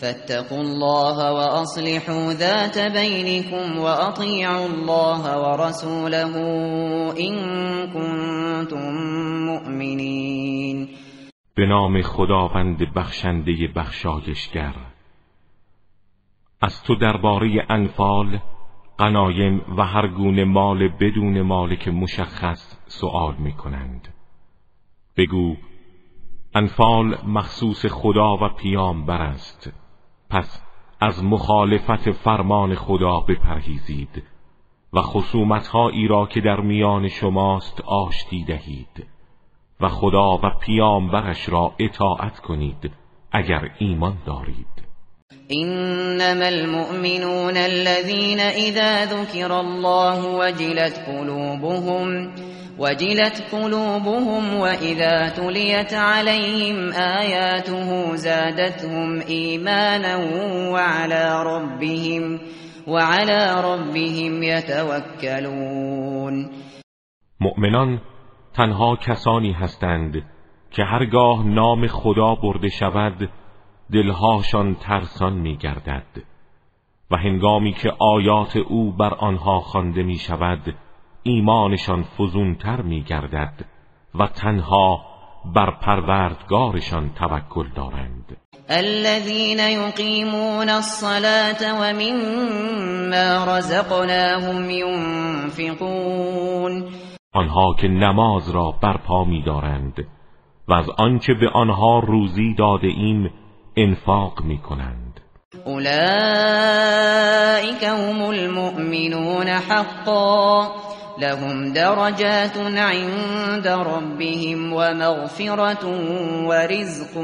فاتقوا الله وأصلحوا ذات بينكم وأطيعوا الله ورسوله إن كنتم مؤمنين. به نام خداوند بخشنده بخشایشگر. از تو درباره انفال قنایم و هر گونه مال بدون مالک مشخص سوال می کنند بگو انفال مخصوص خدا و پیامبر است. پس از مخالفت فرمان خدا بپرهیزید و خصومتهایی را که در میان شماست آشتی دهید و خدا و پیامبرش را اطاعت کنید اگر ایمان دارید. انما المؤمنون الذين اذا ذكر الله وجلت قلوبهم وجلت قلوبهم وإذا تليت عليهم آياته زادتهم إيمانا وعلى ربهم وعلى ربهم يتوكلون. مؤمنان تنها کسانی هستند که هرگاه نام خدا برده شود دلهاشان ترسان می گردد و هنگامی که آیات او بر آنها خوانده می شود ایمانشان فزونتر می گردد و تنها بر پروردگارشان توکل دارند. الذين يقيمون الصلاة ومما رزقناهم ينفقون. آنها که نماز را برپا می دارند و از آنچه به آنها روزی داده ایم انفاق می کنند اولئك هم المؤمنون حقا لهم درجات عند ربهم ومغفرة ورزق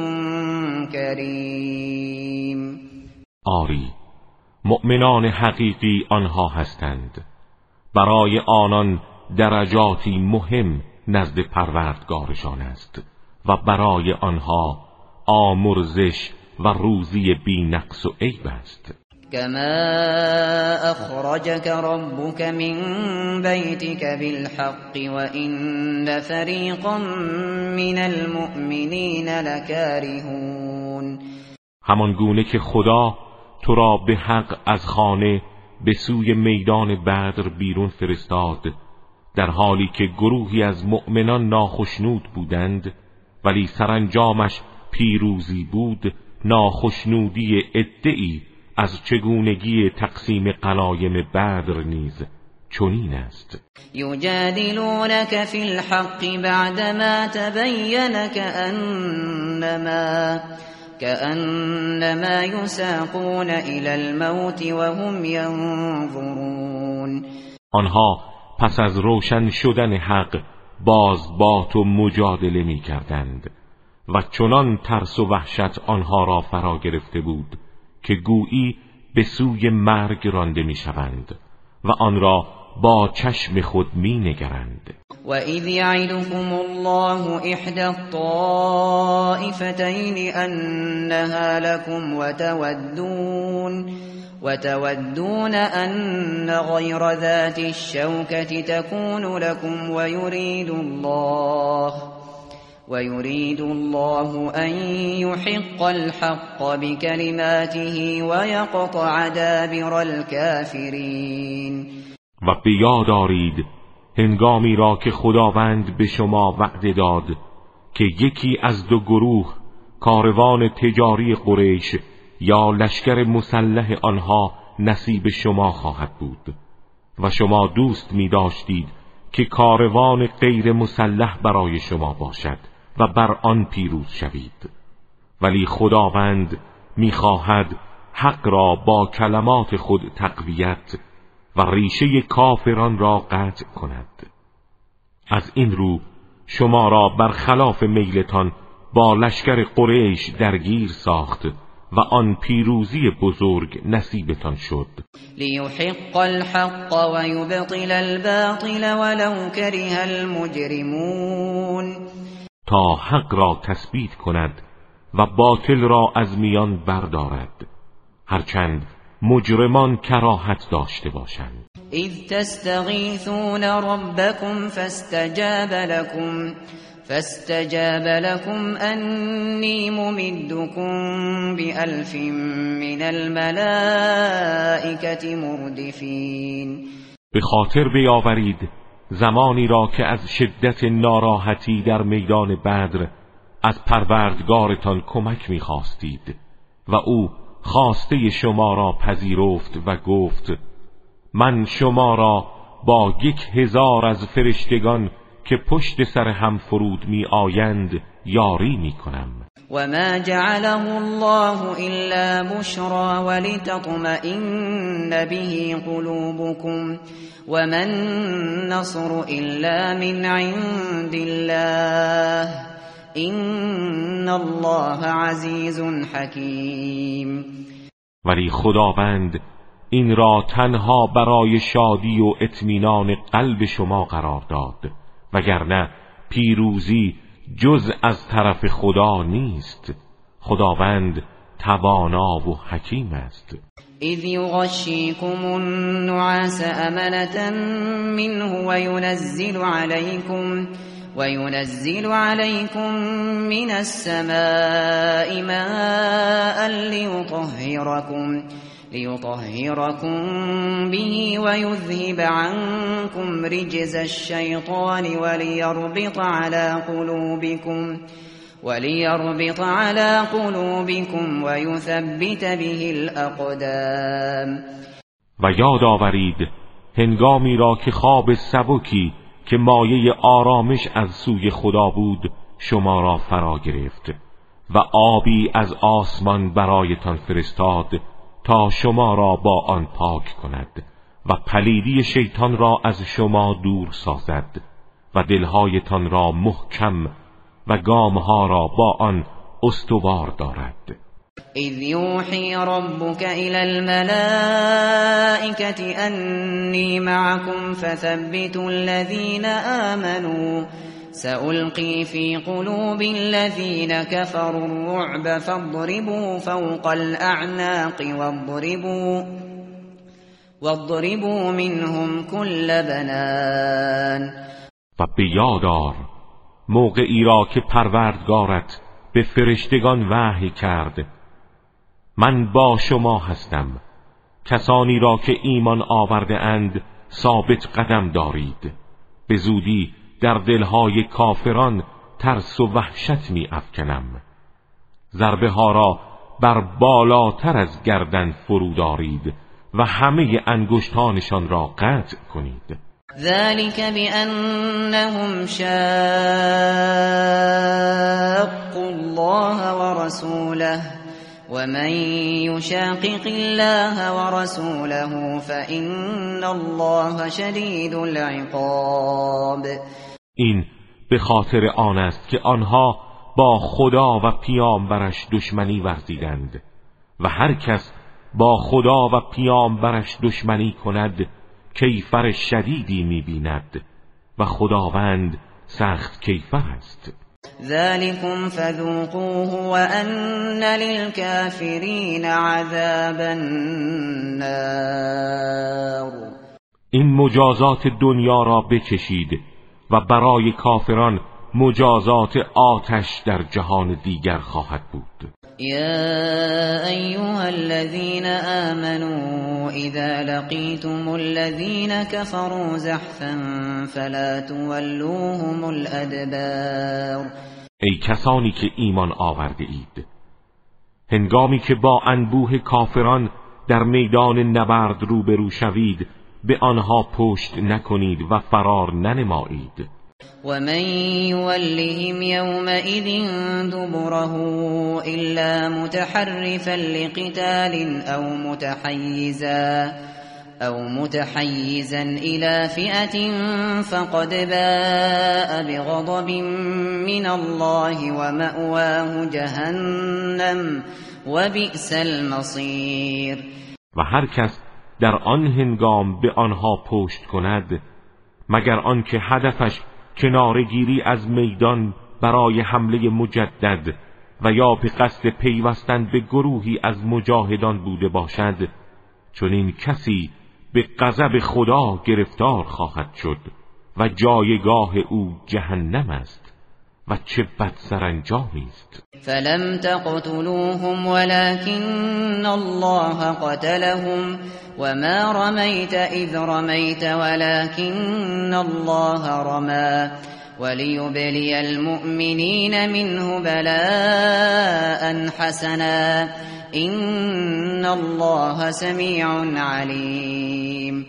کریم. آری مؤمنان حقیقی آنها هستند. برای آنان درجاتی مهم نزد پروردگارشان است و برای آنها آمرزش و روزی بی نقص و عیب است. كما اخرجك ربك من بيتك بالحق وان فريقا من المؤمنين لكارهون همان گونه که خدا تو را به حق از خانه به سوی میدان بدر بیرون فرستاد در حالی که گروهی از مؤمنان ناخشنود بودند ولی سرانجامش پیروزی بود ناخشنودی ادعی از چگونگی تقسیم قلایم بدر نیز چنین است. یجادلونک فی الحق بعدما تبین کأنما كأنما يساقون الى الموت وهم ينظرون آنها پس از روشن شدن حق باز با تو مجادله می کردند و چنان ترس و وحشت آنها را فرا گرفته بود که گویی به سوی مرگ رانده می‌شوند و آن را با چشم خود می نگرند و اذ یعدکم الله احدى الطائفتین انها لكم وتودون وتودون ان غير ذات الشوكة تكون لكم ويريد الله ويريد الله أن يحق الحق بكلماته ويقطع دابر الكافرين. و بیاد دارید هنگامی را که خداوند به شما وعده داد که یکی از دو گروه کاروان تجاری قریش یا لشکر مسلح آنها نصیب شما خواهد بود و شما دوست می داشتید که کاروان غیر مسلح برای شما باشد. و بر آن پیروز شوید. ولی خداوند می‌خواهد حق را با کلمات خود تقویت و ریشه کافران را قطع کند. از این رو شما را بر خلاف میلتان با لشکر قریش درگیر ساخت و آن پیروزی بزرگ نصیبتان شد. لیحق الحق و یبطل الباطل ولو کره المجرمون تا حق را تثبیت کند و باطل را از میان بردارد. هرچند مجرمان کراهت داشته باشند. اذ تستغیثون ربکم فاستجاب لكم فاستجاب لكم أني ممدكم بألف من الملائكة مردفین. به خاطر بیاورید زمانی را که از شدت ناراحتی در میدان بدر از پروردگارتان کمک می‌خواستید و او خواسته شما را پذیرفت و گفت من شما را با یک هزار از فرشتگان که پشت سر هم فرود می آیند یاری می کنم و ما جعله الله الا بشرا ولتطمئن به قلوبكم ومن نصر الا من عند الله این الله عزیز حکیم ولی خداوند این را تنها برای شادی و اطمینان قلب شما قرار داد وگرنه پیروزی جز از طرف خدا نیست. خداوند توانا و حکیم است. اذ یغشیکم النعاس امنة منه وینزل علیکم وينزل عليكم من السماء ماء ليطهركم ليطهركم به ويذهب عنكم رجز الشيطان وليربط على قلوبكم وليربط على قلوبكم ويثبت به الأقدام. و یاد آورید هنگامی را که خواب سبکی که مایه آرامش از سوی خدا بود شما را فرا گرفت و آبی از آسمان برایتان فرستاد تا شما را با آن پاک کند و پلیدی شیطان را از شما دور سازد و دلهایتان را محکم و گامها را با آن استوار دارد. اذ یوحی ربک الى الملائکة انی معكم فثبتوا الذین آمنوا سألقي في قلوب الذين كفروا الرعب فاضربوا فوق الأعناق واضربوا واضربوا منهم كل بنان. و بیادار موقعی را که پروردگارت به فرشتگان وحی کرد. من با شما هستم کسانی را که ایمان آورده اند ثابت قدم دارید. به زودی در دلهای کافران ترس و وحشت می افکنم. ضربه ها را بر بالاتر از گردن فرو دارید و همه انگشتانشان را قطع کنید. ذلك بأنهم شاقوا الله ورسوله ومن يشاقق الله ورسوله فإن الله شدید العقاب. این به خاطر آن است که آنها با خدا و پیامبرش دشمنی ورزیدند و هر کس با خدا و پیامبرش دشمنی کند کیفر شدیدی می‌بیند و خداوند سخت کیفر است. ذلكم فذوقوه وأن للكافرین عذاب النار. این مجازات دنیا را بکشید و برای کافران مجازات آتش در جهان دیگر خواهد بود. یا ایها الذين آمنوا اذا لقيتم الذين كفروا زحفا فلا تولوهم الادبار. ای کسانی که ایمان آورده اید هنگامی که با انبوه کافران در میدان نبرد روبرو شوید به آنها پشت نکنید و فرار ننمایید. ومن يولهم يومئذ دبره إلا متحرفا لقتال أو متحيزا أو متحيزا إلى فئة فقد باء بغضب من الله ومأواه جهنم وبئس المصير. و هر کس در آن هنگام به آنها پشت کند مگر آنکه هدفش کنارگیری از میدان برای حمله مجدد و یا به قصد پیوستن به گروهی از مجاهدان بوده باشد چون این کسی به غضب خدا گرفتار خواهد شد و جایگاه او جهنم است. و چه بد سرانجامی است. فلم تقتلوهم ولكن الله قتلهم وما رميت اذ رميت ولكن الله رمى وليبلي المؤمنين منه بلاء حسنا این الله سمیع علیم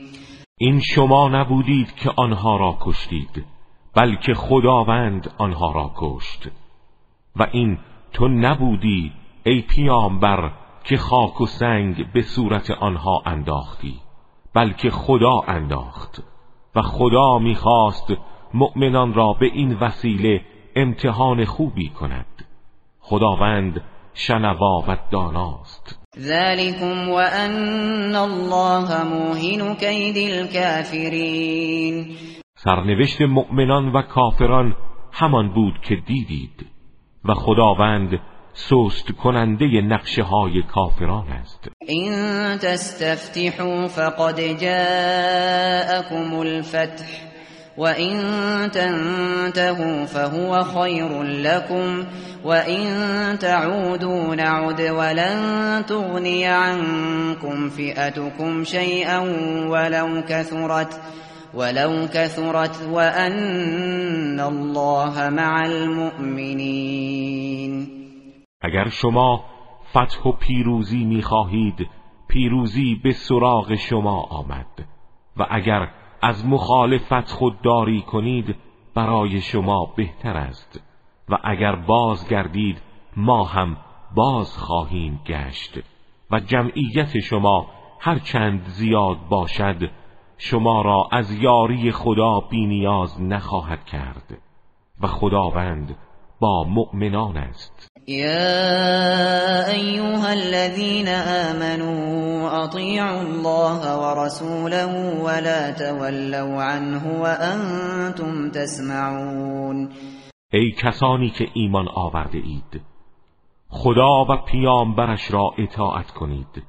این شما نبودید که آنها را کشتید. بلکه خداوند آنها را کشت. و این تو نبودی ای پیامبر که خاک و سنگ به صورت آنها انداختی بلکه خدا انداخت. و خدا می‌خواست مؤمنان را به این وسیله امتحان خوبی کند. خداوند شنوا و داناست. ذلكم وان الله موهن كید الكافرین سرنوشت مؤمنان و کافران همان بود که دیدید و خداوند سست کننده نقشه های کافران است. این تستفتحوا فقد جاءكم الفتح وإن تنتهوا فهو خير لكم وإن تعودوا نعد ولن تغني عنكم فئتكم شيئا ولو كثرت ولو كثرت وأن الله مع المؤمنين. اگر شما فتح و پیروزی می‌خواهید پیروزی به سراغ شما آمد. و اگر از مخالفت خودداری کنید برای شما بهتر است. و اگر بازگردید ما هم باز خواهیم گشت. و جمعیت شما هر چند زیاد باشد شما را از یاری خدا بینیاز نخواهد کرد و خداوند با مؤمنان است. يا أيها الذين آمنوا أطيعوا الله ورسوله ولا تولوا عنه وأنتم تسمعون. ای کسانی که ایمان آورده اید خدا و پیامبرش را اطاعت کنید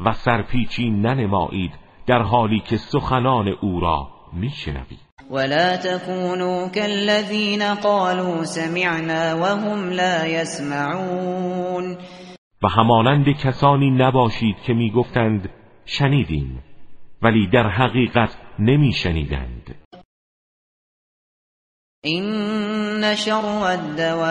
و سرپیچی ننمایید در حالی که سخنان او را میشنوید ولا تكونوا كالذين قالوا سمعنا وهم لا يسمعون. و همانند کسانی نباشید که می‌گفتند شنیدیم ولی در حقیقت نمیشنیدند. این شر الدواب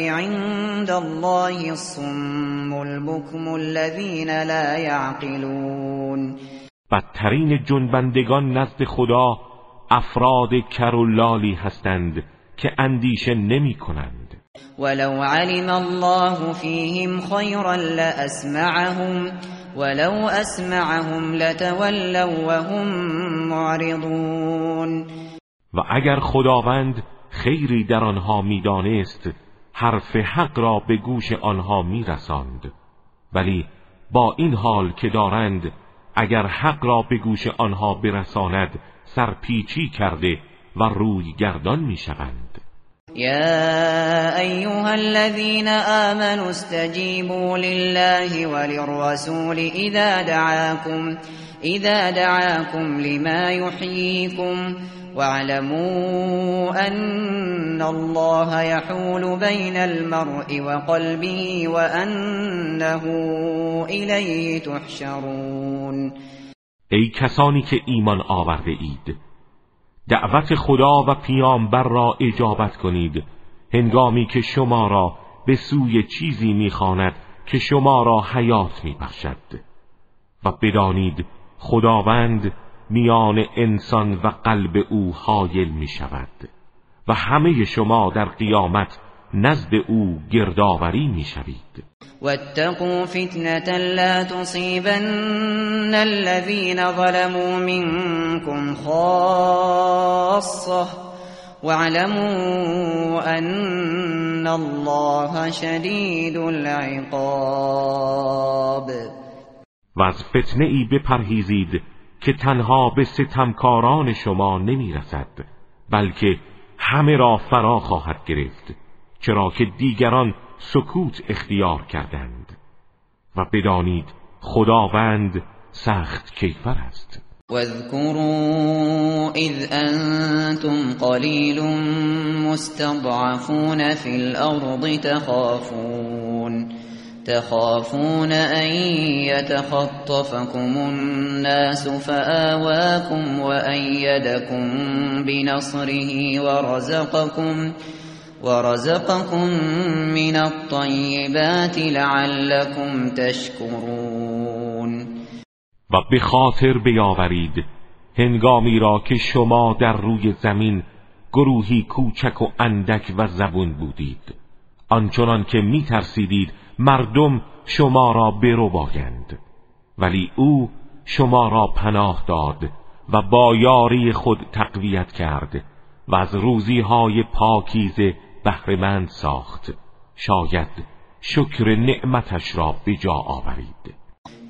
عند الله الصم البكم الذين لا يعقلون بدترین جنبندگان نزد خدا افراد کرلالی هستند که اندیشه نمی کنند ولو علم الله فیهم خیرا لاسمعهم ولو اسمعهم لتولوا وهم معرضون. و اگر خداوند خیری در آنها می‌دانست حرف حق را به گوش آنها میرساند. ولی با این حال که دارند اگر حق را به گوش آنها برساند سرپیچی کرده و روی گردان می‌شوند. یا ایها الذين آمنوا استجیبوا لله وللرسول إذا دعاكم إذا دعاكم لما يحييكم واعلموا أن الله يحول بين المرء وقلبه وأنه الیه تحشرون. ای کسانی که ایمان آورده اید دعوت خدا و پیامبر را اجابت کنید. هنگامی که شما را به سوی چیزی می‌خواند که شما را حیات میبخشد. و بدانید خداوند میان انسان و قلب او حایل می شود و همه شما در قیامت نزد او گردآوری می‌شوید. واتقوا فتنة لا تصيبن الذين ظلموا منكم خاصة واعلموا ان الله شدید العقاب. و از فتنه ای بپرهیزید که تنها به ستمکاران شما نمی‌رسد بلکه همه را فرا خواهد گرفت. چرا که دیگران سکوت اختیار کردند و بدانید خداوند سخت کیفر است. واذكروا اذ انتم قلیل مستضعفون في الارض تخافون تخافون ان يتخطفكم الناس فآواكم وأيدكم بنصره ورزقكم من الطيبات لعلكم تشكرون و به خاطر بیاورید هنگامی را که شما در روی زمین گروهی کوچک و اندک و زبون بودید. آنچنان که می ترسیدید مردم شما را برو باگند ولی او شما را پناه داد و با یاری خود تقویت کرد و از روزی های پاکیزه بهرهمند ساخت. شاید شکر نعمتش را به جا آورید.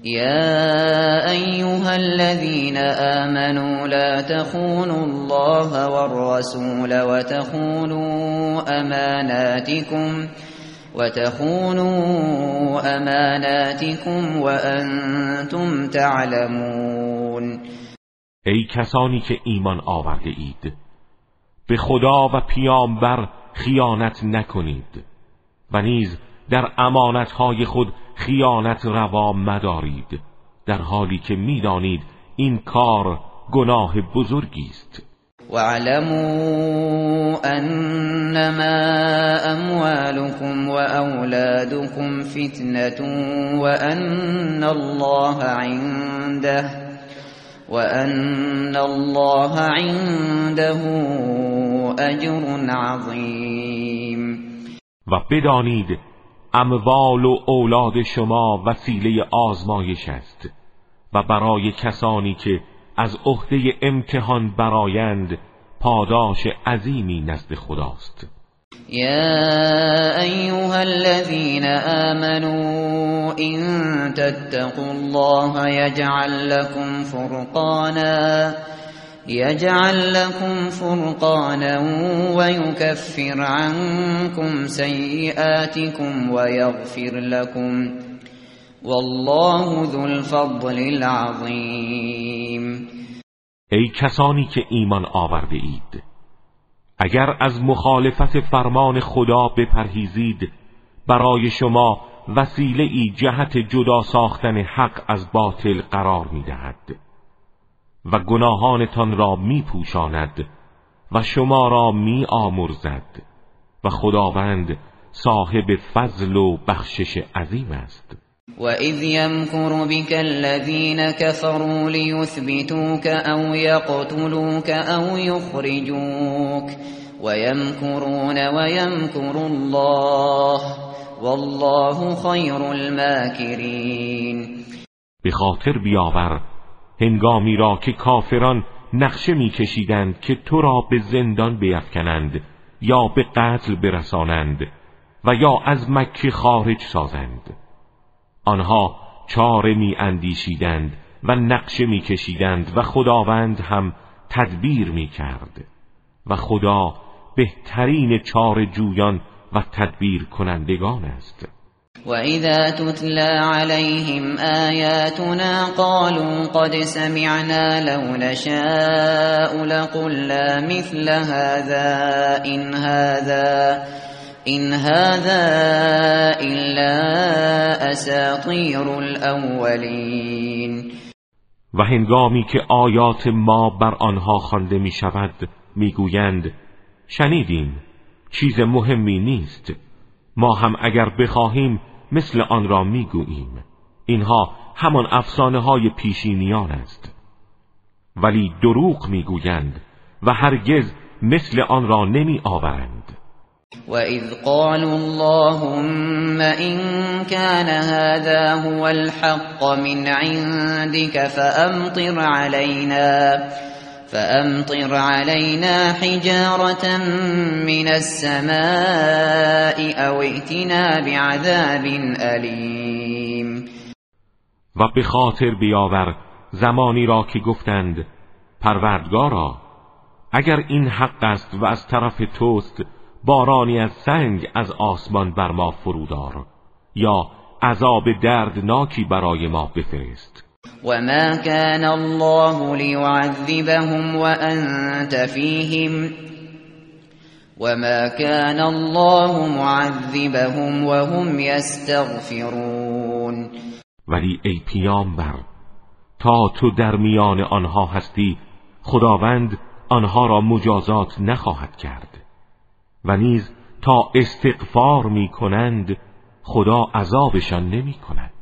یا ایها الذين آمنوا لا تخونوا الله والرسول وتخونوا اماناتكم وتخونوا اماناتكم وانتم تعلمون. ای کسانی که ایمان آورده اید به خدا و پیامبر خیانت نکنید و نیز در امانتهای خود خیانت روا مدارید در حالی که می‌دانید این کار گناه بزرگی است. واعلموا انما اموالكم واولادكم فتنه وان الله عنده وان الله عنده اجر عظیم و بدانید اموال و اولاد شما وسیله آزمایش است و برای کسانی که از عهده امتحان برایند پاداش عظیمی نزد خداست. یا ایها الذين آمنوا ان تتقوا الله يجعل لكم فرقانا يجعل لكم فرقانا ويكفر عنكم سيئاتكم ويغفر لكم والله ذو الفضل العظیم ای کسانی که ایمان آورده اید اگر از مخالفت فرمان خدا بپرهیزید برای شما وسیله ای جهت جدا ساختن حق از باطل قرار می‌دهد. و گناهانتان را می پوشاند و شما را می آمرزد و خداوند صاحب فضل و بخشش عظیم است. وَإِذْ يَمْكُرُ بِكَ الَّذِينَ كَفَرُوا لِيُثْبِتُوكَ أَوْ يَقْتُلُوكَ أَوْ يُخْرِجُوكَ وَيَمْكُرُونَ وَيَمْكُرُ اللَّهُ وَاللَّهُ خَيْرُ الْمَاكِرِينَ به خاطر بیاور هنگامی را که کافران نقشه میکشیدند که تو را به زندان بیفکنند یا به قتل برسانند و یا از مکه خارج سازند. آنها چاره می اندیشیدند و نقشه می کشیدند و خداوند هم تدبیر می کرد و خدا بهترین چار جویان و تدبیر کنندگان است. وَإِذَا تُتْلَى عَلَيْهِمْ آيَاتُنَا قَالُوا قَدْ سَمِعْنَا لَوْ نَشَاءُ لَقُلْنَا مِثْلَ هَذَا إِنْ هَذَا إِنْ هَذَا إِلَّا أَسَاطِيرُ الْأَوَّلِينَ و هنگامی که آیات ما بر آنها خوانده می شود می‌گویند شنیدیم چیز مهمی نیست. ما هم اگر بخواهیم مثل آن را می‌گوییم. اینها همان افسانه های پیشینیان است. ولی دروغ می‌گویند و هرگز مثل آن را نمی آورند وإذ قالوا اللهم إن كان هذا هو الحق من عندك فأمطر علينا فأمطر علينا حجارة من السماء أو ائتنا بعذاب أليم. و به خاطر بیاور زمانی را که گفتند پروردگارا اگر این حق است و از طرف توست بارانی از سنگ از آسمان بر ما فرودار یا عذاب دردناکی برای ما بفرست. وما كان الله ليعذبهم وأنت فيهم وما كان الله معذبهم وهم يستغفرون ولی ای پیامبر تا تو در میان آنها هستی خداوند آنها را مجازات نخواهد کرد. و نیز تا استغفار می کنند خدا عذابشان نمی کند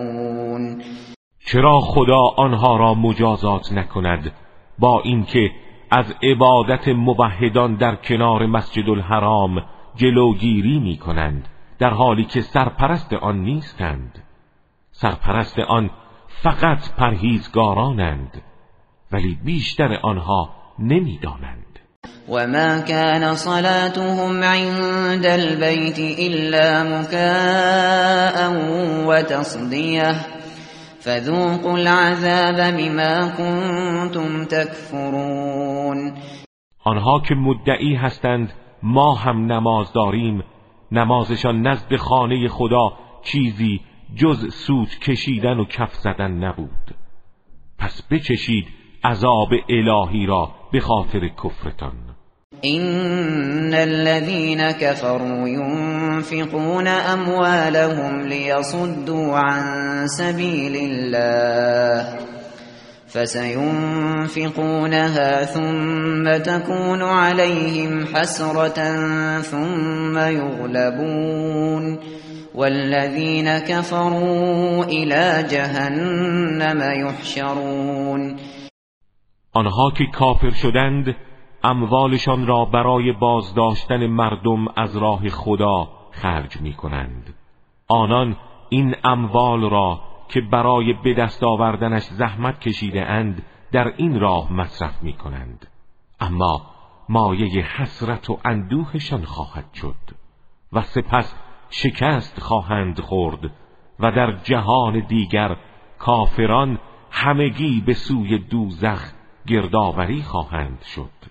چرا خدا آنها را مجازات نکند؟ با اینکه از عبادت موحدان در کنار مسجد الحرام جلوگیری می کنند در حالی که سرپرست آن نیستند. سرپرست آن فقط پرهیزگارانند ولی بیشتر آنها نمی‌دانند. وما كان صلاتهم عند البيت إلا مكاء وتصديه فذوقوا العذاب بما كنتم تكفرون. آنها که مدعی هستند ما هم نماز داریم. نمازشان نزد خانه خدا چیزی جز سوت کشیدن و کف زدن نبود. پس بچشید عذاب الهی را به خاطر کفرتان. إن الذين كفروا ينفقون أموالهم ليصدوا عن سبيل الله فسينفقونها ثم تكون عليهم حسرة ثم يغلبون والذين كفروا إلى جهنم يحشرون آنها که کافر شدند اموالشان را برای بازداشتن مردم از راه خدا خرج می کنند آنان این اموال را که برای به دست آوردنش زحمت کشیده اند در این راه مصرف می کنند اما مایه حسرت و اندوهشان خواهد شد و سپس شکست خواهند خورد و در جهان دیگر کافران همگی به سوی دوزخ گردآوری خواهند شد.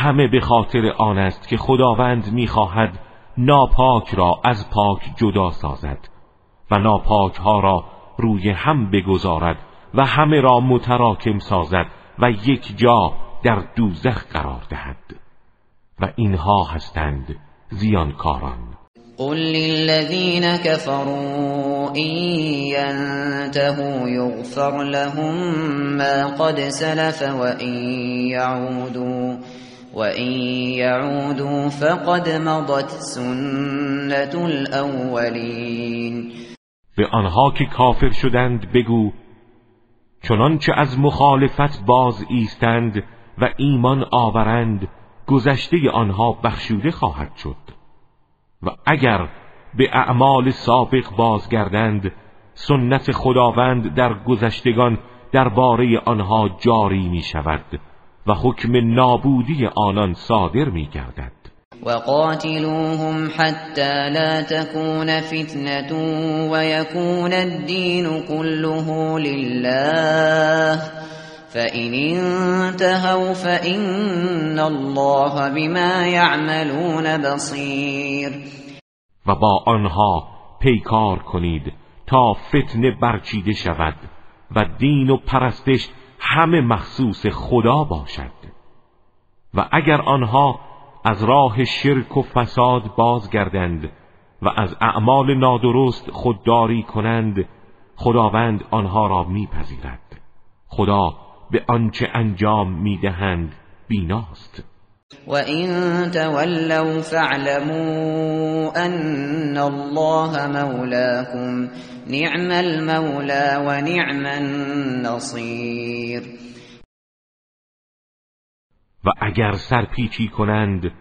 همه به خاطر آن است که خداوند می‌خواهد ناپاک را از پاک جدا سازد و ناپاک ها را روی هم بگذارد و همه را متراکم سازد و یک جا در دوزخ قرار دهد و اینها هستند زیانکاران. قل للذین كفروا این ينتهوا یغفر لهم ما قد سلف وإن يعودوا وَإِن يَعُودُوا فَقَدْ مَضَتْ سُنَّةُ الْأَوَّلِينَ به آنها که کافر شدند بگو چنانچه از مخالفت باز ایستند و ایمان آورند گذشته آنها بخشوده خواهد شد. و اگر به اعمال سابق بازگردند سنت خداوند در گذشتگان درباره آنها جاری می شود و حکم نابودی آنان صادر می گردد وقاتلوهم حتى لا تكون فتنة ويكون الدين كله لله. فإن انتهوا فإن الله بما يعملون بصير و با آنها پیکار کنید تا فتنه برچیده شود و دین و پرستش همه مخصوص خدا باشد. و اگر آنها از راه شرک و فساد بازگردند و از اعمال نادرست خودداری کنند خداوند آنها را میپذیرد. خدا به آنچه انجام می‌دهند بیناست. و این تولوا فاعلموا ان الله مولاكم نعم و نعم النصیر و اگر سرپیچی کنند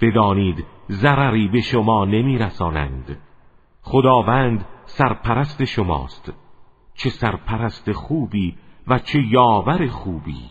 بدانید ضرری به شما نمیرسانند. خداوند سرپرست شماست چه سرپرست خوبی و چه یاور خوبی.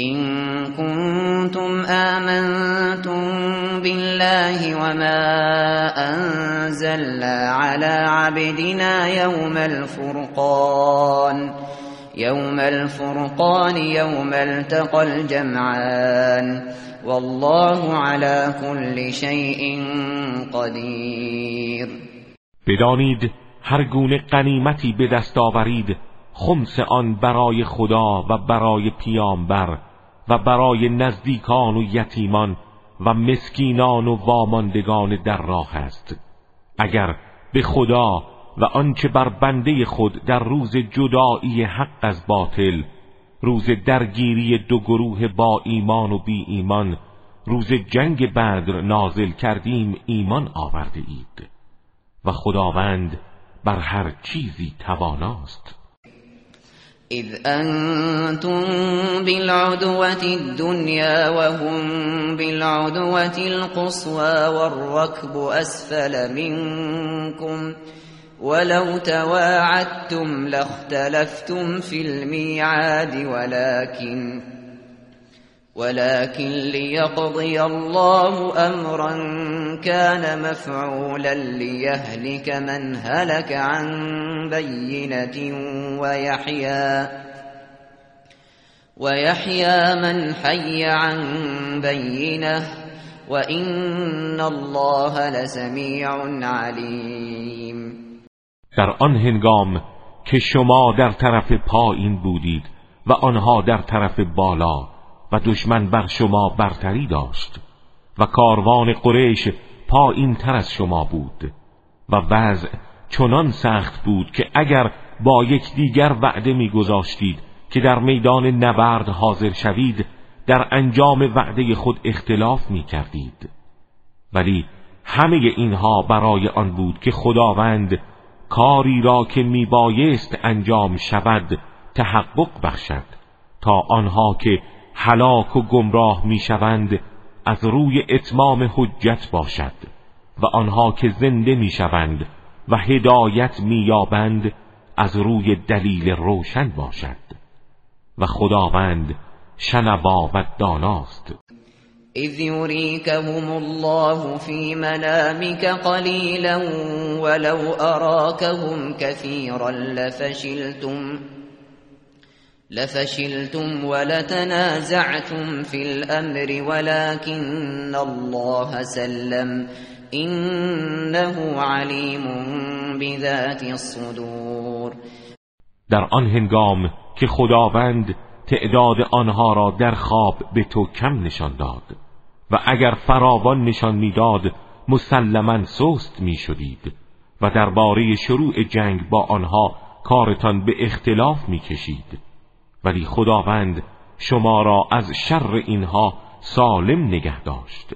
إن كنتم آمنتم بالله وما أنزلنا على عبدنا يوم الفرقان يوم الفرقان يوم التقى الجمعان. والله على كل شيء قدیر بدانید هر گونه قنیمتی به دست آورید خمس آن برای خدا و برای پیامبر. و برای نزدیکان و یتیمان و مسکینان و واماندگان در راه است. اگر به خدا و آنچه بر بنده خود در روز جدایی حق از باطل روز درگیری دو گروه با ایمان و بی ایمان روز جنگ بدر نازل کردیم ایمان آورده اید. و خداوند بر هر چیزی تواناست. إذ أنتم بالعدوة الدنيا وهم بالعدوة القصوى والركب أسفل منكم ولو تواعدتم لاختلفتم في الميعاد ولكن ولكن ليقضي الله أمرا كان مفعولا ليهلك من هلك عن بينة ويحيى ويحيى من حي عن بينة وإن الله لسميع عليم. در آن هنگام که شما در طرف پایین بودید و آنها در طرف بالا و دشمن بر شما برتری داشت و کاروان قریش پایین تر از شما بود و وضع چنان سخت بود که اگر با یک دیگر وعده میگذاشتید که در میدان نبرد حاضر شوید در انجام وعده خود اختلاف می کردید ولی همه اینها برای آن بود که خداوند کاری را که میبایست انجام شود تحقق بخشد تا آنها که هلاک و گمراه می‌شوند از روی اتمام حجت باشد و آنها که زنده می‌شوند و هدایت مییابند از روی دلیل روشن باشد و خداوند شنوا و داناست. اذ يريكهم الله في منامك قليلا ولو أراكهم كثيرا لفشلتم. لفشلتم ولتنازعتم في الأمر ولكن الله سلم. إنه عليم بذات الصدور. در آن هنگام که خداوند تعداد آنها را در خواب به تو کم نشان داد و اگر فراوان نشان می‌داد مسلما سست می شدید و درباره شروع جنگ با آنها کارتان به اختلاف می کشید ولی خداوند شما را از شر اینها سالم نگه داشت.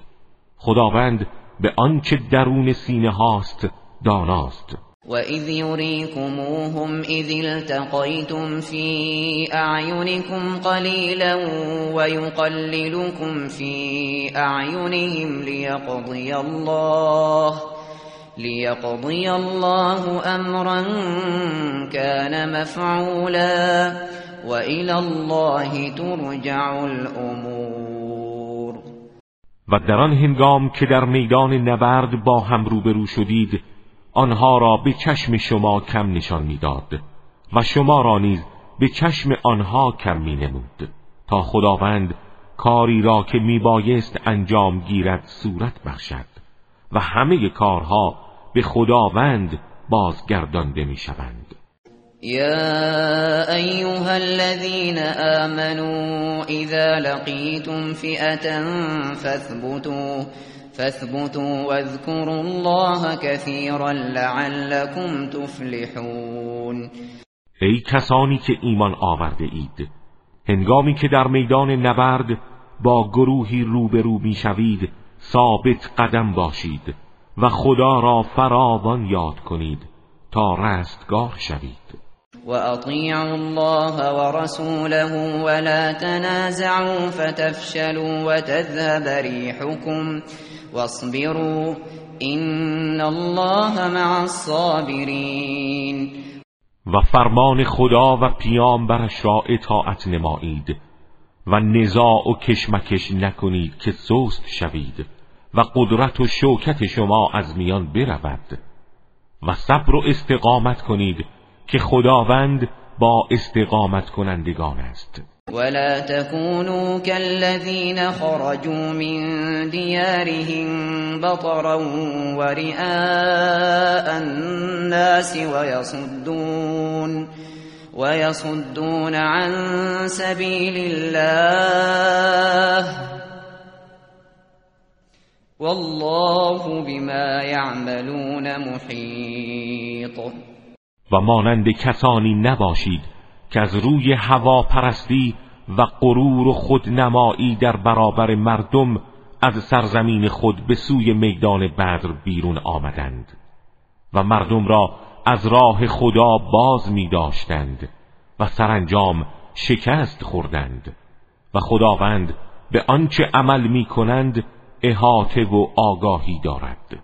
خداوند به آنچه درون سینه هاست داناست. وَإِذْ يُرِيكُمُوهُمْ إِذِ الْتَقَيْتُمْ فِي أَعْيُنِكُمْ قَلِيلًا وَيُقَلِّلُكُمْ فِي أَعْيُنِهِمْ لِيَقْضِيَ اللَّهُ لِيَقْضِيَ اللَّهُ أَمْرًا كَانَ مَفْعُولًا وَإِلَى اللَّهِ تُرْجَعُ الْأُمُورُ. و در آن هنگام که در میدان نبرد با هم روبرو شدید آنها را به چشم شما کم نشان می‌داد و شما را نیز به چشم آنها کم می نمود تا خداوند کاری را که میبایست انجام گیرد صورت بخشد و همه کارها به خداوند بازگردانده می شوند يا أيها الذين آمنوا إذا لقيتم فئة فاثبتوا فاثبتوا واذكروا الله كثيرا لعلكم تفلحون. ای کسانی که ایمان آورده اید هنگامی که در میدان نبرد با گروهی روبرو می‌شوید ثابت قدم باشید و خدا را فراوان یاد کنید تا رستگار شوید. وأطيعوا الله ورسوله ولا تنازعوا فتفشلوا وتذهب ريحكم واصبروا إن الله مع الصابرين. و فرمان خدا و پیامبرش را اطاعت نمایید و نزاع و کشمکش نکنید که سست شوید و قدرت و شوکت شما از میان برود و صبر و استقامت کنید که خداوند با استقامت کنندگان است. ولا تكونوا كالذين خرجوا من ديارهم بطرا ورئاء الناس ويصدون ويصدون عن سبيل الله والله بما يعملون محيط و مانند کسانی نباشید که از روی هوا پرستی و غرور و خودنمایی در برابر مردم از سرزمین خود به سوی میدان بدر بیرون آمدند و مردم را از راه خدا باز می داشتند و سرانجام شکست خوردند و خداوند به آنچه عمل می کنند احاطه و آگاهی دارد.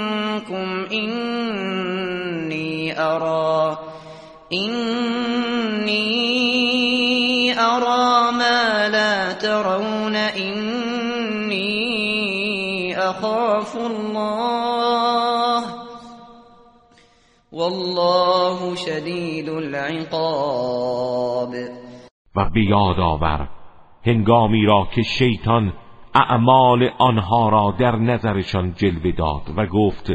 منكم إني أرى إني أرى ما لا ترون إني أخاف الله. والله شدید العقاب. و بیاد آور هنگامی را که شیطان اعمال آنها را در نظرشان جلوه داد و گفت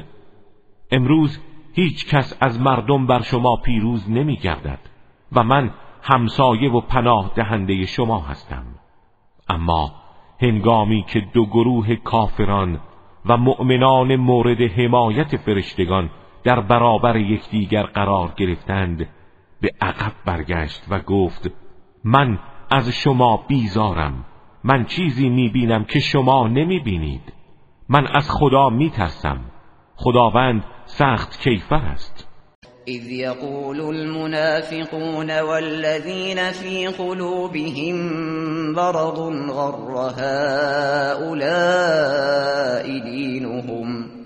امروز هیچ کس از مردم بر شما پیروز نمی گردد و من همسایه و پناه دهنده شما هستم. اما هنگامی که دو گروه کافران و مؤمنان مورد حمایت فرشتگان در برابر یکدیگر قرار گرفتند به عقب برگشت و گفت من از شما بیزارم من چیزی می‌بینم که شما نمی‌بینید. من از خدا میترسم. خداوند سخت کیفر است. إذ یقول المنافقون والذین في قلوبهم مرض غر هؤلاء دینهم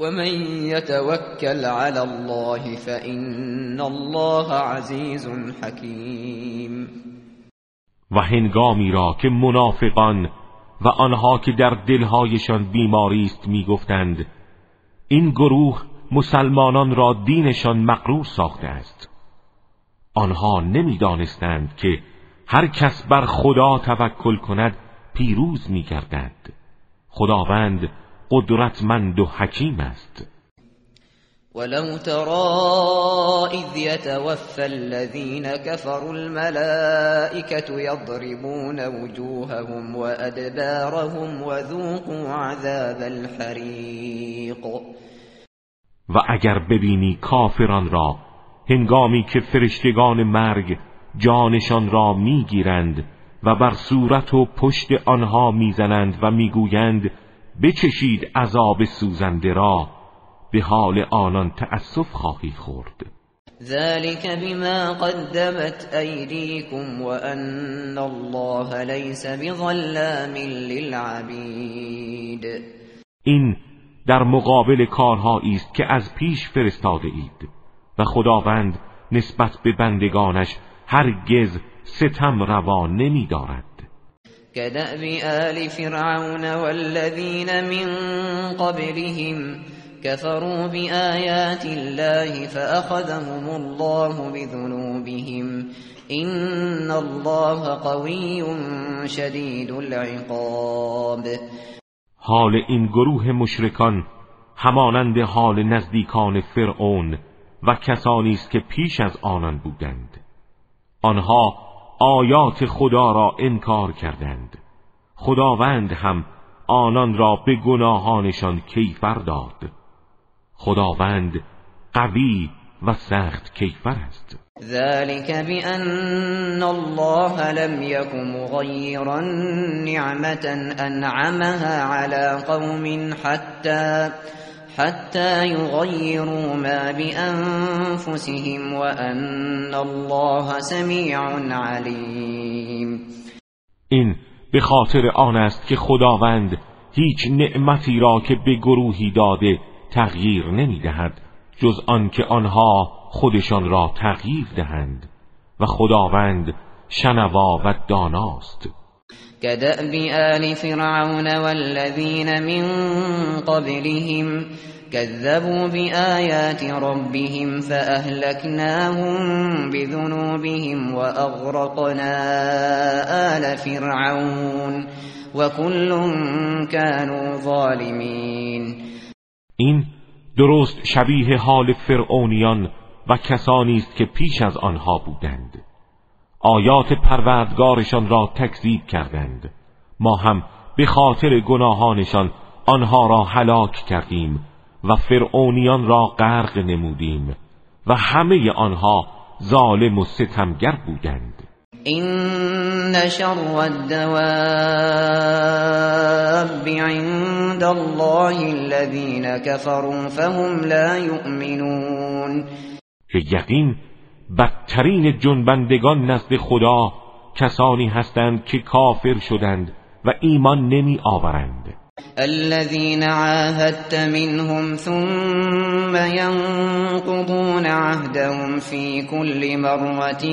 ومن يتوكل على الله فإن الله عزیز حکیم و هنگامی را که منافقان و آنها که در دلهایشان بیماری است می‌گفتند این گروه مسلمانان را دینشان مقرور ساخته است. آنها نمی‌دانستند که هر کس بر خدا توکل کند پیروز میگردد. خداوند قدرتمند و حکیم است. ولو ترى إذ يتوفى الذين كفروا الملائكة يضربون وجوههم وأدبارهم وذوقوا عذاب الحریق و اگر ببینی کافران را هنگامی که فرشتگان مرگ جانشان را می‌گیرند و بر صورت و پشت آنها می‌زنند و می‌گویند بچشید عذاب سوزنده را. به حال آنان تأسف خواهی خورد. ذلك بما قدمت ایدیکم و ان الله لیس بظلام للعبید این در مقابل کارهایی است که از پیش فرستاده اید و خداوند نسبت به بندگانش هرگز ستم روا نمی دارد. كدأب آل فرعون والذين من قبلهم كفروا بآيات الله فأخذهم الله بذنوبهم. إن الله قوي شدید العقاب. حال این گروه مشرکان همانند حال نزدیکان فرعون و کسانی است که پیش از آنان بودند. آنها آیات خدا را انکار کردند. خداوند هم آنان را به گناهانشان کیفر داد. خداوند قوی و سخت کیفر است. ذلك بأن الله لم يك مغيرا نعمة أنعمها على قوم حتى حتى يغيروا ما بأنفسهم وأن الله سميع عليم. این به خاطر آن است که خداوند هیچ نعمتی را که به گروهی داده تغییر نمی دهد جز آنکه آنها خودشان را تغییر دهند و خداوند شنوا و داناست. كدأب آل فرعون والذين من قبلهم كذبوا بآيات ربهم فأهلكناهم بذنوبهم وأغرقنا آل فرعون وكل كانوا ظالمين. این درست شبیه حال فرعونیان و کسانی است که پیش از آنها بودند. آیات پروردگارشان را تکذیب کردند. ما هم به خاطر گناهانشان آنها را هلاک کردیم و فرعونیان را غرق نمودیم و همه آنها ظالم و ستمگر بودند. این شر الدواب عند الله الذين كفروا فهم لا يؤمنون که یقین بدترین جنبندگان نزد خدا کسانی هستند که کافر شدند و ایمان نمی آورند الذين عاهدت منهم ثم ينقضون عهدهم في كل مرة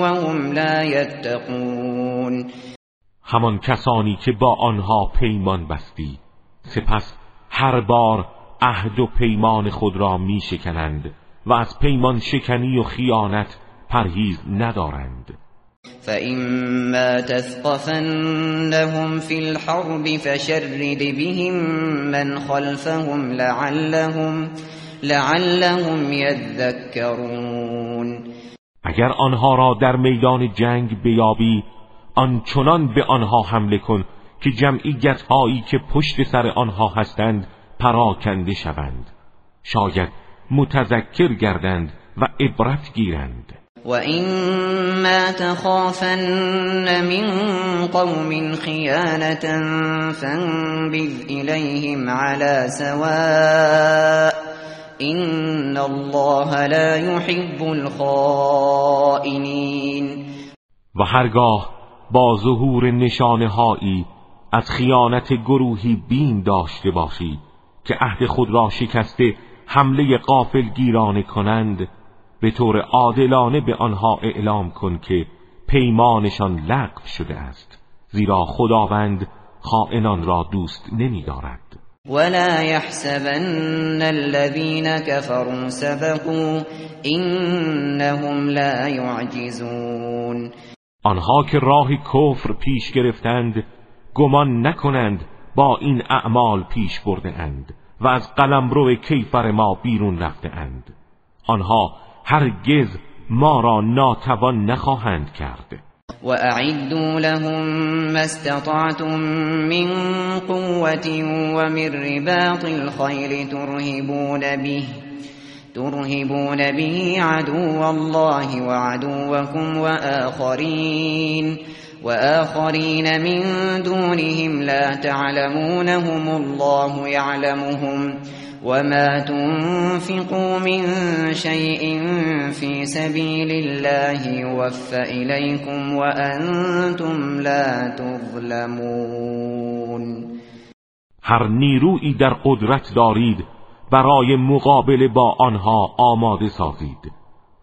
وهم لا يتقون. همان کسانی که با آنها پیمان بستی سپس هر بار عهد و پیمان خود را می شکنند و از پیمان شکنی و خیانت پرهیز ندارند. فإما تثقفنهم في الحرب فشرد بهم من خلفهم لعلهم لعلهم يذكرون اگر آنها را در میدان جنگ بیابی آنچنان به آنها حمله کن که جمعیت هایی که پشت سر آنها هستند پراکنده شوند. شاید متذکر گردند و عبرت گیرند. و ما تخافن من قوم خیانتا فانبذ الیهم على سواء این الله لا يحب الخائنین و هرگاه با ظهور نشانه هایی از خیانت گروهی بین داشته باشی که عهد خود را شکسته حمله قافل گیرانه کنند به طور عادلانه به آنها اعلام کن که پیمانشان لغو شده است زیرا خداوند خائنان را دوست نمی دارد ولا يحسبن الذين كفروا سبقوا انهم لا يعجزون. آنها که راه کفر پیش گرفتند گمان نکنند با این اعمال پیش برده اند و از قلمرو کیفر ما بیرون رفته اند آنها هرگز ما را ناتوان نخواهند کرد. وأعدوا لهم ما استطعتم من قوة ومن رباط الخيل ترهبون به ترهبون به عدو الله وعدوكم وآخرين وآخرين من دونهم لا تعلمونهم الله يعلمهم. وما تنفقوا من شيء في سبيل الله يوفى إليكم وأنتم لا تظلمون. هر نیرویی در قدرت دارید برای مقابله با آنها آماده سازید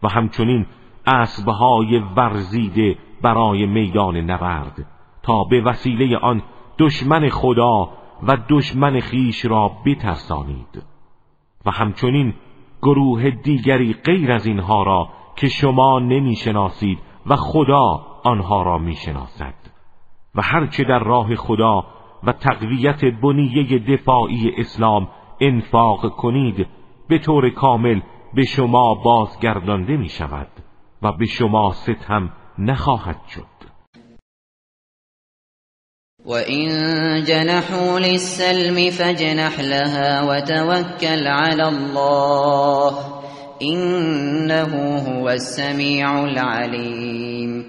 و همچنین اسبهای ورزیده برای میدان نبرد تا به وسیله آن دشمن خدا و دشمن خیش را بترسانید. همچنین گروه دیگری غیر از اینها را که شما نمی‌شناسید و خدا آنها را می‌شناسد. و هرچه در راه خدا و تقویت بنیه دفاعی اسلام انفاق کنید به طور کامل به شما بازگردانده می شود و به شما ستم نخواهد شد. وَإِن جَنَحُوا لِلسَّلْمِ فَاجْنَحْ لَهَا وَتَوَكَّلْ عَلَى اللَّهِ إِنَّهُ هُوَ السَّمِيعُ الْعَلِيمُ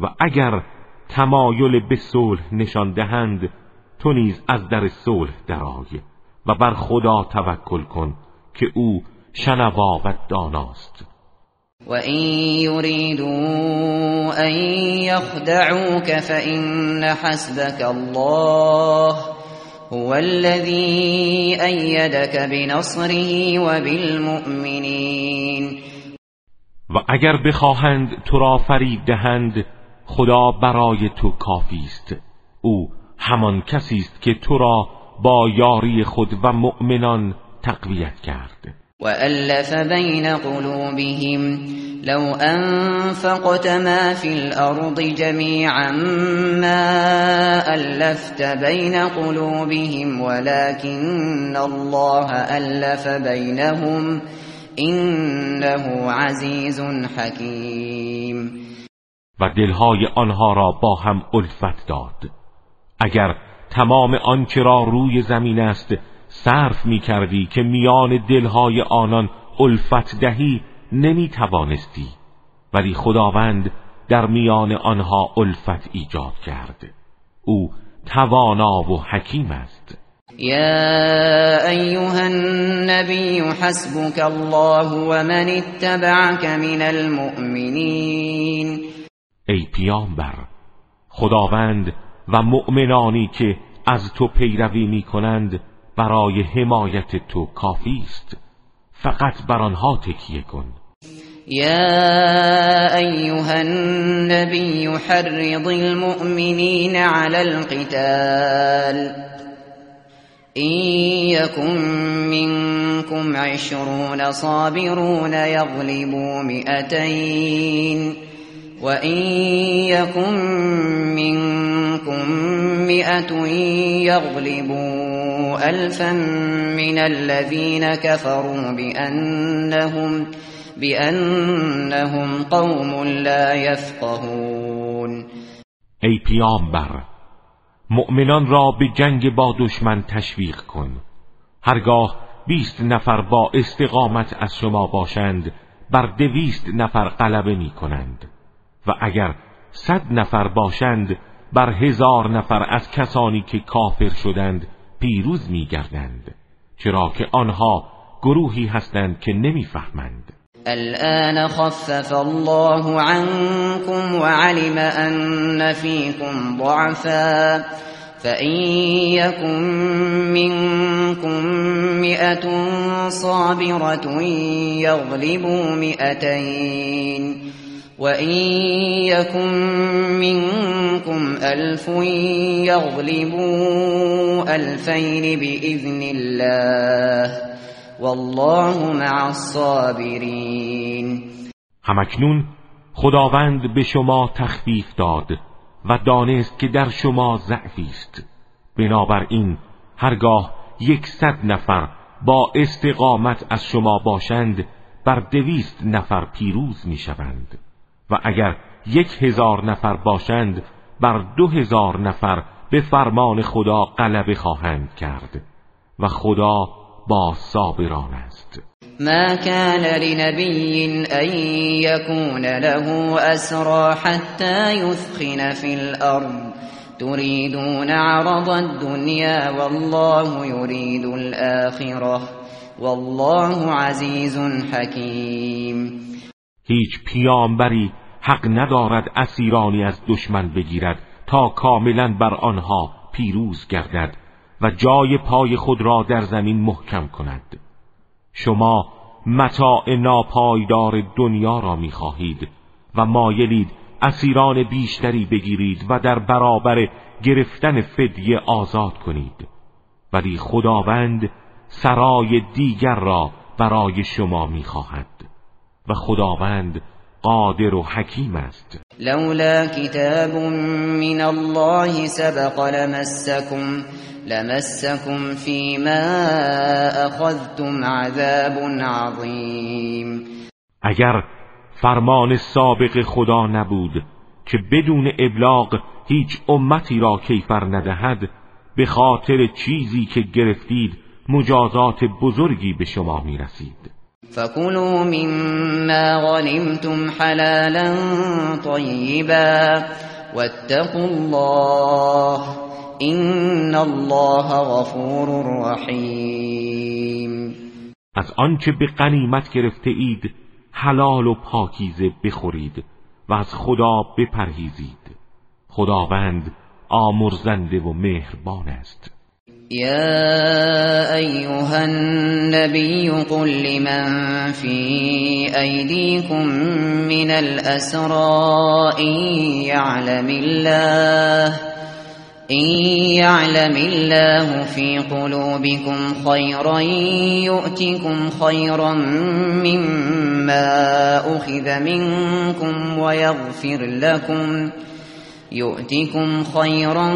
و اگر تمایل به صلح نشان دهند تو نیز از در صلح درآی و بر خدا توکل کن که او شنوا و داناست. وَإِن يُرِيدُوا أَن يَخْدَعُوكَ فَإِنَّ حَسْبَكَ اللَّهُ هُوَ الَّذِي أَيَّدَكَ بِنَصْرِهِ وَبِالْمُؤْمِنِينَ. و اگر بخواهند تو را فریب دهند خدا برای تو کافی است. او همان کسی است که تو را با یاری خود و مؤمنان تقویت کرد. وألف بين قلوبهم لو أنفقت ما في الأرض جميعا ما ألفت بين قلوبهم ولكن الله ألف بينهم إنه عزيز حكيم. و دلهای آنها را با هم الفت داد. اگر تمام آنچه را روی زمین است صرف می کردی که میان دلهای آنان الفت دهی نمی توانستی ولی خداوند در میان آنها الفت ایجاد کرد. او توانا و حکیم است. یا ایها النبی حسبك الله و من اتبعك من المؤمنین. ای پیامبر خداوند و مؤمنانی که از تو پیروی می کنند برای حمایت تو کافی است. فقط بر آنها تکیه کن. یا ایها النبی حرض المؤمنین على القتال. إن يكن منكم عشرون صابرون يغلبوا مئتين وإن يكن منكم مئة يغلبوا ألفا من الذين كفروا بأنهم, قوم لا يفقهون ای پیامبر مؤمنان را به جنگ با دشمن تشویق کن. هرگاه بیست نفر با استقامت از شما باشند بر دویست نفر غلبه می کنند و اگر صد نفر باشند بر هزار نفر از کسانی که کافر شدند پیروز میگردند چرا که آنها گروهی هستند که نمی‌فهمند. الان خفف الله عنكم وعلم ان فيكم ضعفا فإن يكن منكم مئة صابرة يغلبوا مئتين. وَإِن يَكُن مِّنكُمْ أَلْفٌ يَغْلِبُوا أَلْفَيْنِ بِإِذْنِ اللَّهِ والله مع الصابرین همکنون خداوند به شما تخفیف داد و دانست که در شما ضعفی است. بنابراین هرگاه یکصد نفر با استقامت از شما باشند بر دویست نفر پیروز می‌شوند. و اگر یک هزار نفر باشند بر دو هزار نفر به فرمان خدا غلبه خواهند کرد و خدا با صابران است. ما كان لنبي أن يكون له أسرى حتى يثخن في الأرض. تريدون عرض الدنيا والله يريد الآخرة. والله عزيز حكيم. هیچ پیامبری حق ندارد اسیرانی از دشمن بگیرد تا کاملا بر آنها پیروز گردد و جای پای خود را در زمین محکم کند. شما متاع ناپایدار دنیا را می‌خواهید و مایلید اسیران بیشتری بگیرید و در برابر گرفتن فدیه آزاد کنید. ولی خداوند سرای دیگر را برای شما می‌خواهد و خداوند قادر و حکیم است. لولا کتاب من الله سبق لمسکم لمسكم فيما اخذتم عذاب عظیم. اگر فرمان سابق خدا نبود که بدون ابلاغ هیچ امتی را کیفر ندهد به خاطر چیزی که گرفتید مجازات بزرگی به شما می رسید فکلوا مما غنمتم حلالا طیبا واتقوا الله این الله غفور رحیم از آنچه به قنیمت گرفته اید حلال و پاکیزه بخورید و از خدا بپرهیزید. خداوند آمرزنده و مهربان است. يا أيها النبي قل لمن في أيديكم من الأسرى إن يعلم الله إن يعلم الله في قلوبكم خيرا يؤتكم خيرا مما أخذ منكم ويغفر لكم. يؤتكم خيرا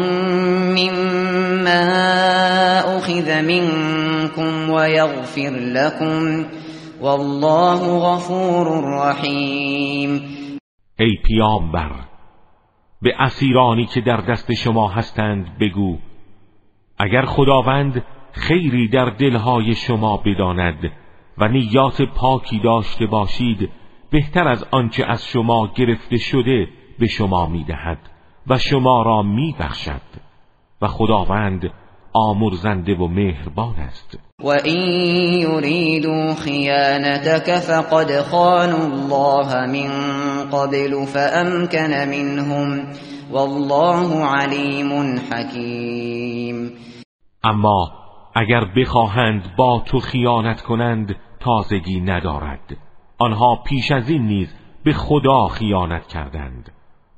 مما أخذ منكم ويغفر لكم والله غفور رحيم. ای پیامبر به اسیرانی که در دست شما هستند بگو اگر خداوند خیری در دلهای شما بداند و نیات پاکی داشته باشید بهتر از آنچه از شما گرفته شده به شما می‌دهد. و شما را میبخشد و خداوند آمرزنده و مهربان است. و این یریدو خیانتك فقد خانوا الله من قبل فامکن منهم والله علیم حکیم. اما اگر بخواهند با تو خیانت کنند تازگی ندارد. آنها پیش از این نیز به خدا خیانت کردند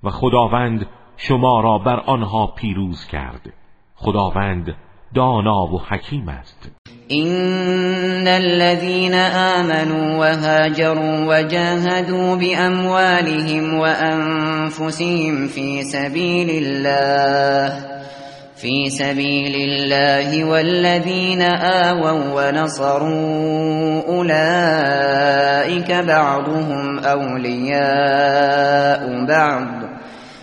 و خداوند شما را بر آنها پیروز کرد. خداوند دانا و حکیم است. ان الذين آمنوا وهاجروا وجاهدوا بأموالهم وأنفسهم في سبيل الله في سبيل الله والذين آووا ونصروا أولئك بعضهم أولياء بعض.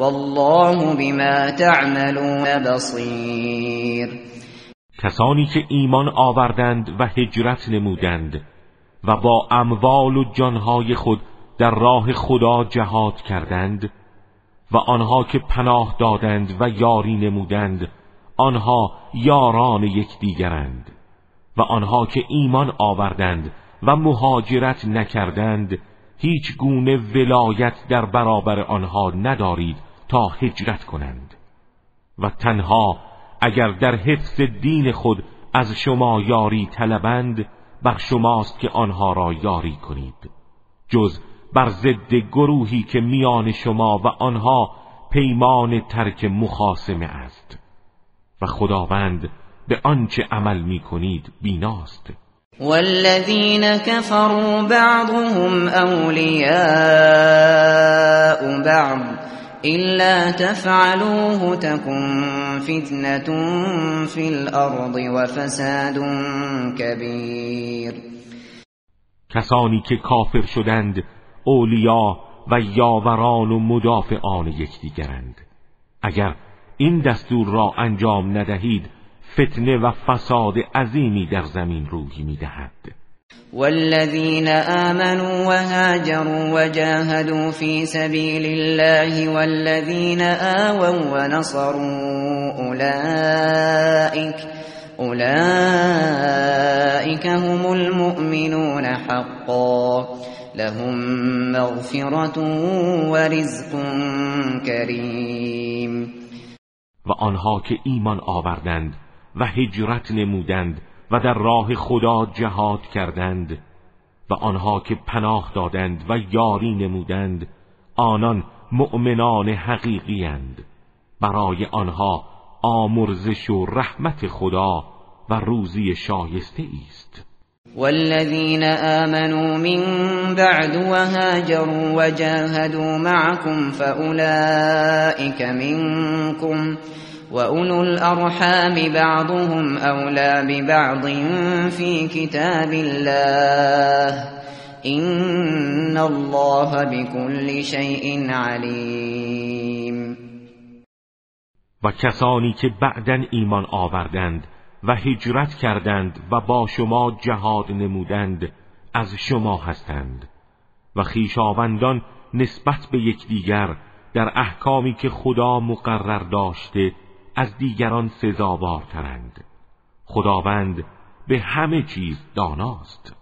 والله بما تعملون بصیر کسانی که ایمان آوردند و هجرت نمودند و با اموال و جانهای خود در راه خدا جهاد کردند و آنها که پناه دادند و یاری نمودند آنها یاران یکدیگرند و آنها که ایمان آوردند و مهاجرت نکردند هیچ گونه ولایت در برابر آنها ندارید تا هجرت کنند. و تنها اگر در حفظ دین خود از شما یاری طلبند بر شماست که آنها را یاری کنید. جز بر ضد گروهی که میان شما و آنها پیمان ترک مخاسمه است. و خداوند به آنچه عمل می کنید بیناست. والذین كفروا بعضهم اولیاء بعض. إلا تفعلوه تكن فتنة في الأرض وفساد كبير. کسانی که کافر شدند اولیا و یاوران و مدافعان یکدیگرند. اگر این دستور را انجام ندهید فتنه و فساد عظیمی در زمین روی می‌دهد. والذين آمنوا وهاجروا وجاهدوا في سبيل الله والذين آووا ونصروا أولئك أولئك هم المؤمنون حقا لهم مغفرة ورزق كريم. و آنها که ایمان آوردند و هجرت نمودند و در راه خدا جهاد کردند و آنها که پناه دادند و یاری نمودند آنان مؤمنان حقیقی اند برای آنها آمرزش و رحمت خدا و روزی شایسته است والذین آمنوا من بعد وهاجروا وجاهدوا معكم فأولئك منكم وأولو الأرحام بعضهم أولى ببعض في كتاب الله إن الله بكل شيء عليم. و کسانی که بعدا ایمان آوردند و هجرت کردند و با شما جهاد نمودند از شما هستند. و خیشاوندان نسبت به یکدیگر در احکامی که خدا مقرر داشته از دیگران سزاوارترند. خداوند به همه چیز داناست.